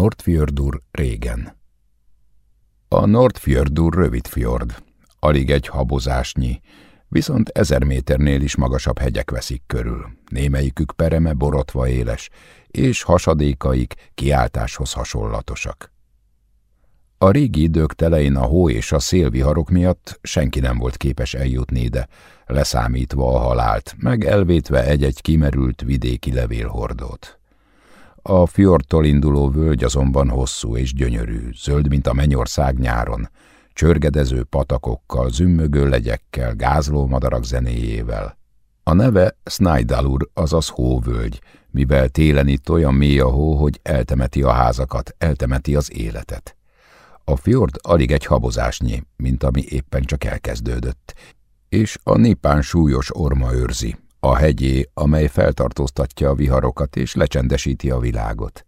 Nordfjördur régen A Nordfjördur rövid fjord, alig egy habozásnyi, viszont ezer méternél is magasabb hegyek veszik körül, némelyikük pereme borotva éles, és hasadékaik kiáltáshoz hasonlatosak. A régi idők telején a hó és a szélviharok miatt senki nem volt képes eljutni ide, leszámítva a halált, meg elvétve egy-egy kimerült vidéki levélhordót. A fjordtól induló völgy azonban hosszú és gyönyörű, zöld, mint a mennyország nyáron, csörgedező patakokkal, zümmögő legyekkel, gázló madarak zenéjével. A neve Snaidalur, azaz hóvölgy, mivel télen itt olyan mély a hó, hogy eltemeti a házakat, eltemeti az életet. A fjord alig egy habozásnyi, mint ami éppen csak elkezdődött, és a nipán súlyos orma őrzi, a hegyé, amely feltartóztatja a viharokat és lecsendesíti a világot.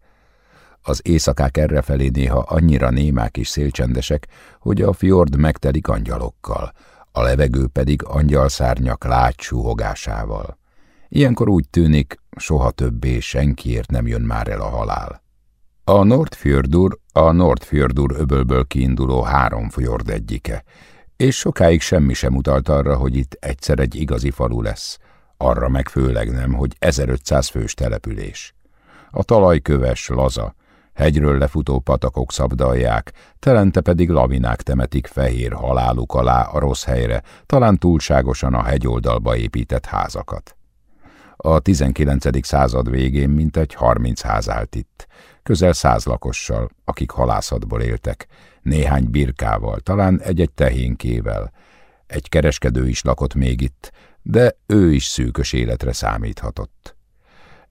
Az éjszakák errefelé néha annyira némák és szélcsendesek, hogy a fjord megtelik angyalokkal, a levegő pedig angyalszárnyak lágy suhogásával. Ilyenkor úgy tűnik, soha többé senkiért nem jön már el a halál. A Nordfjördur a Nordfjördur öbölből kiinduló három fjord egyike, és sokáig semmi sem utalt arra, hogy itt egyszer egy igazi falu lesz, arra meg főleg nem, hogy 1500 fős település. A talaj köves, laza, hegyről lefutó patakok szabdalják, telente pedig lavinák temetik fehér haláluk alá a rossz helyre, talán túlságosan a hegyoldalba épített házakat. A 19. század végén mintegy 30 ház állt itt, közel száz lakossal, akik halászatból éltek, néhány birkával, talán egy-egy tehénkével. Egy kereskedő is lakott még itt, de ő is szűkös életre számíthatott.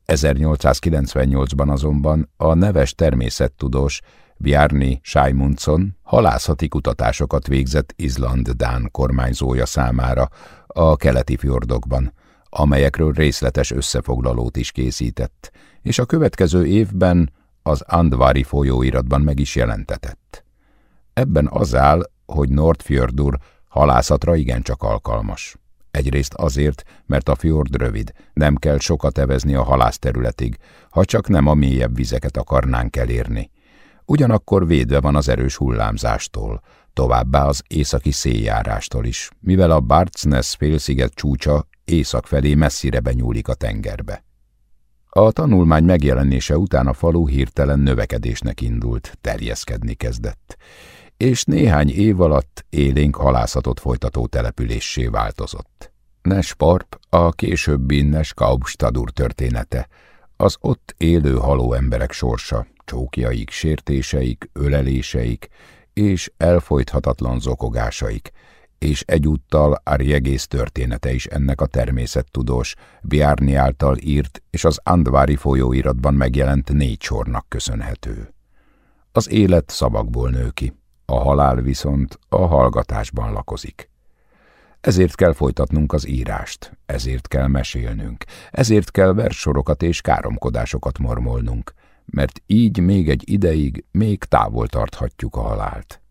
1898-ban azonban a neves természettudós Bjarni Sájmundson halászati kutatásokat végzett Izland-Dán kormányzója számára a keleti fjordokban, amelyekről részletes összefoglalót is készített, és a következő évben az Andvári folyóiratban meg is jelentetett. Ebben az áll, hogy Nordfjördur halászatra igencsak alkalmas. Egyrészt azért, mert a fjord rövid, nem kell sokat evezni a halászterületig, ha csak nem a mélyebb vizeket akarnánk elérni. Ugyanakkor védve van az erős hullámzástól, továbbá az északi széljárástól is, mivel a Bartsnes félsziget csúcsa észak felé messzire benyúlik a tengerbe. A tanulmány megjelenése után a falu hirtelen növekedésnek indult, terjeszkedni kezdett, és néhány év alatt élénk halászatot folytató településsé változott. Nesparp a későbbi Neskaubstadur története, az ott élő haló emberek sorsa, csókjaik, sértéseik, öleléseik és elfolythatatlan zokogásaik, és egyúttal Arjegész története is ennek a természettudós, Biárni által írt és az Andvári folyóiratban megjelent négy sornak köszönhető. Az élet szavakból nő ki, a halál viszont a hallgatásban lakozik. Ezért kell folytatnunk az írást, ezért kell mesélnünk, ezért kell versorokat és káromkodásokat mormolnunk, mert így még egy ideig még távol tarthatjuk a halált.